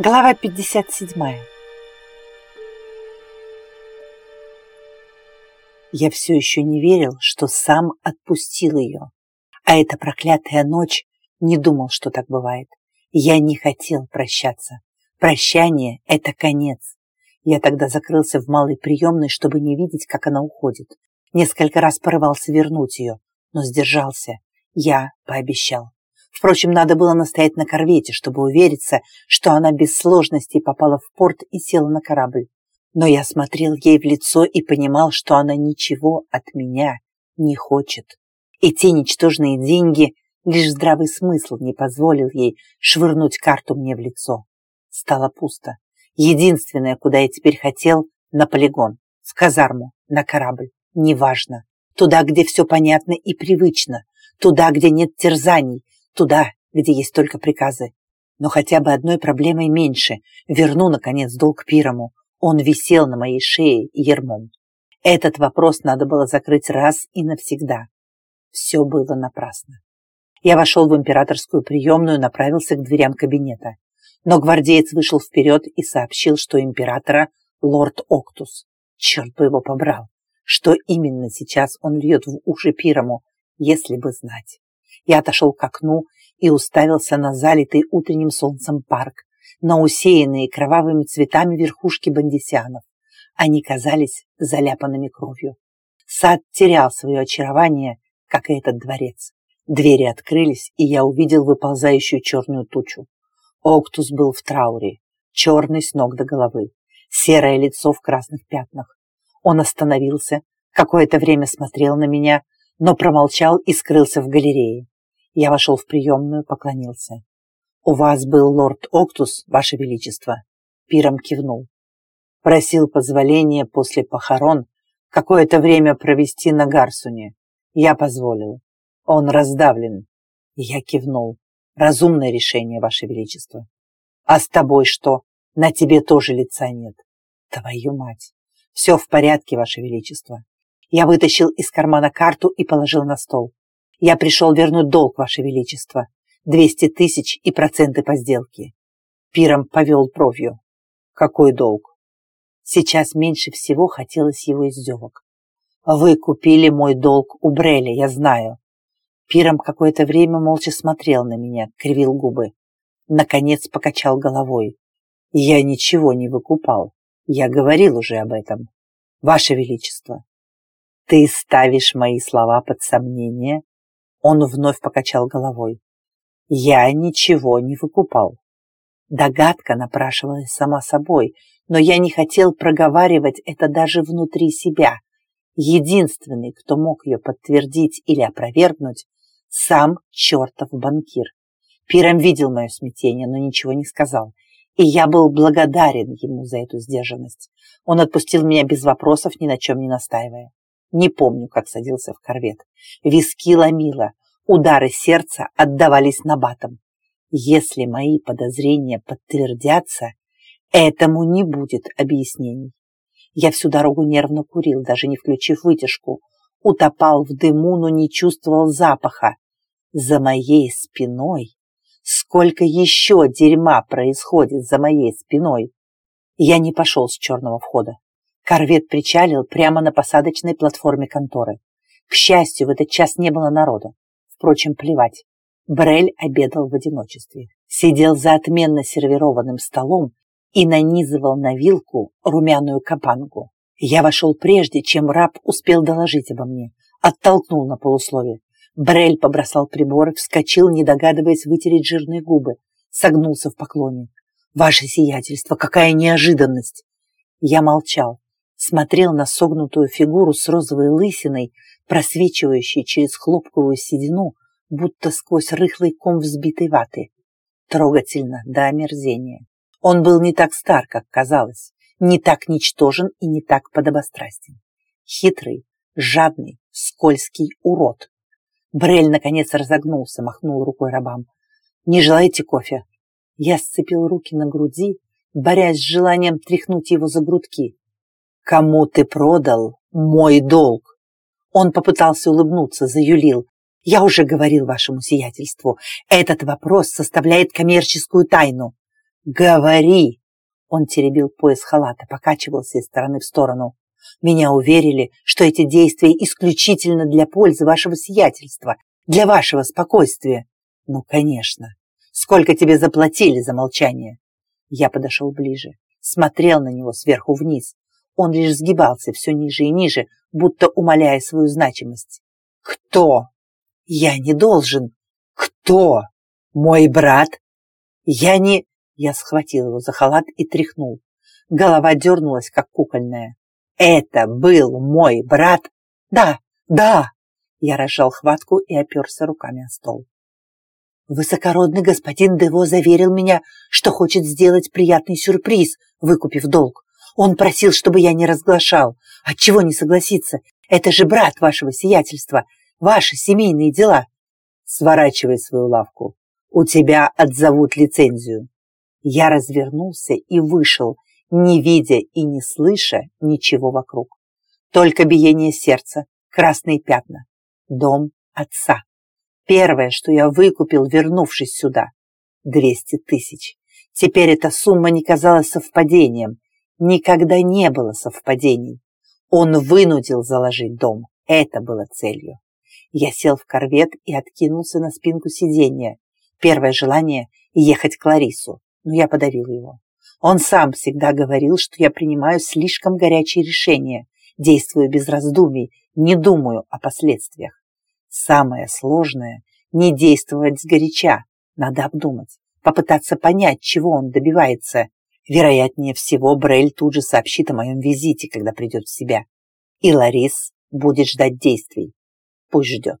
Глава 57 Я все еще не верил, что сам отпустил ее. А эта проклятая ночь не думал, что так бывает. Я не хотел прощаться. Прощание — это конец. Я тогда закрылся в малой приемной, чтобы не видеть, как она уходит. Несколько раз порывался вернуть ее, но сдержался. Я пообещал. Впрочем, надо было настоять на корвете, чтобы увериться, что она без сложностей попала в порт и села на корабль. Но я смотрел ей в лицо и понимал, что она ничего от меня не хочет. И те ничтожные деньги, лишь здравый смысл не позволил ей швырнуть карту мне в лицо. Стало пусто. Единственное, куда я теперь хотел, на полигон, в казарму, на корабль, неважно. Туда, где все понятно и привычно, туда, где нет терзаний, Туда, где есть только приказы. Но хотя бы одной проблемой меньше. Верну, наконец, долг Пирому. Он висел на моей шее ермом. Этот вопрос надо было закрыть раз и навсегда. Все было напрасно. Я вошел в императорскую приемную и направился к дверям кабинета. Но гвардеец вышел вперед и сообщил, что императора лорд Октус. Черт бы его побрал. Что именно сейчас он льет в уши Пирому, если бы знать. Я отошел к окну и уставился на залитый утренним солнцем парк, на усеянные кровавыми цветами верхушки бандисянов. Они казались заляпанными кровью. Сад терял свое очарование, как и этот дворец. Двери открылись, и я увидел выползающую черную тучу. Октус был в трауре, черный с ног до головы, серое лицо в красных пятнах. Он остановился, какое-то время смотрел на меня, но промолчал и скрылся в галерее. Я вошел в приемную, поклонился. «У вас был лорд Октус, ваше величество?» Пиром кивнул. Просил позволения после похорон какое-то время провести на Гарсуне. Я позволил. Он раздавлен. Я кивнул. Разумное решение, ваше величество. А с тобой что? На тебе тоже лица нет. Твою мать. Все в порядке, ваше величество. Я вытащил из кармана карту и положил на стол. Я пришел вернуть долг, Ваше Величество. Двести тысяч и проценты по сделке. Пиром повел бровью. Какой долг? Сейчас меньше всего хотелось его издевок. Вы купили мой долг у Бреля, я знаю. Пиром какое-то время молча смотрел на меня, кривил губы. Наконец покачал головой. Я ничего не выкупал. Я говорил уже об этом. Ваше Величество, ты ставишь мои слова под сомнение? Он вновь покачал головой. Я ничего не выкупал. Догадка напрашивалась сама собой, но я не хотел проговаривать это даже внутри себя. Единственный, кто мог ее подтвердить или опровергнуть, сам чертов банкир. Пиром видел мое смятение, но ничего не сказал. И я был благодарен ему за эту сдержанность. Он отпустил меня без вопросов, ни на чем не настаивая. Не помню, как садился в корвет. Виски ломило, удары сердца отдавались набатом. Если мои подозрения подтвердятся, этому не будет объяснений. Я всю дорогу нервно курил, даже не включив вытяжку. Утопал в дыму, но не чувствовал запаха. За моей спиной... Сколько еще дерьма происходит за моей спиной? Я не пошел с черного входа. Корвет причалил прямо на посадочной платформе конторы. К счастью, в этот час не было народа. Впрочем, плевать. Брель обедал в одиночестве. Сидел за отменно сервированным столом и нанизывал на вилку румяную капангу. Я вошел прежде, чем раб успел доложить обо мне. Оттолкнул на полусловие. Брель побросал приборы, вскочил, не догадываясь вытереть жирные губы. Согнулся в поклоне. «Ваше сиятельство, какая неожиданность!» Я молчал смотрел на согнутую фигуру с розовой лысиной, просвечивающей через хлопковую седину, будто сквозь рыхлый ком взбитой ваты. Трогательно до омерзения. Он был не так стар, как казалось, не так ничтожен и не так подобострастен. Хитрый, жадный, скользкий урод. Брель, наконец, разогнулся, махнул рукой рабам. «Не желаете кофе?» Я сцепил руки на груди, борясь с желанием тряхнуть его за грудки. «Кому ты продал мой долг?» Он попытался улыбнуться, заюлил. «Я уже говорил вашему сиятельству, этот вопрос составляет коммерческую тайну». Говори! Он теребил пояс халата, покачивался из стороны в сторону. Меня уверили, что эти действия исключительно для пользы вашего сиятельства, для вашего спокойствия. Ну, конечно. Сколько тебе заплатили за молчание? Я подошел ближе, смотрел на него сверху вниз. Он лишь сгибался все ниже и ниже, будто умаляя свою значимость. Кто? Я не должен. Кто? Мой брат? Я не... Я схватил его за халат и тряхнул. Голова дернулась, как кукольная. Это был мой брат? Да, да. Я разжал хватку и оперся руками о стол. Высокородный господин Дево заверил меня, что хочет сделать приятный сюрприз, выкупив долг. Он просил, чтобы я не разглашал. Отчего не согласиться? Это же брат вашего сиятельства. Ваши семейные дела. Сворачивай свою лавку. У тебя отзовут лицензию. Я развернулся и вышел, не видя и не слыша ничего вокруг. Только биение сердца, красные пятна, дом отца. Первое, что я выкупил, вернувшись сюда. Двести тысяч. Теперь эта сумма не казалась совпадением. Никогда не было совпадений. Он вынудил заложить дом. Это было целью. Я сел в корвет и откинулся на спинку сиденья. Первое желание – ехать к Ларису, но я подавил его. Он сам всегда говорил, что я принимаю слишком горячие решения, действую без раздумий, не думаю о последствиях. Самое сложное – не действовать сгоряча, надо обдумать, попытаться понять, чего он добивается. Вероятнее всего, Брель тут же сообщит о моем визите, когда придет в себя. И Ларис будет ждать действий. Пусть ждет.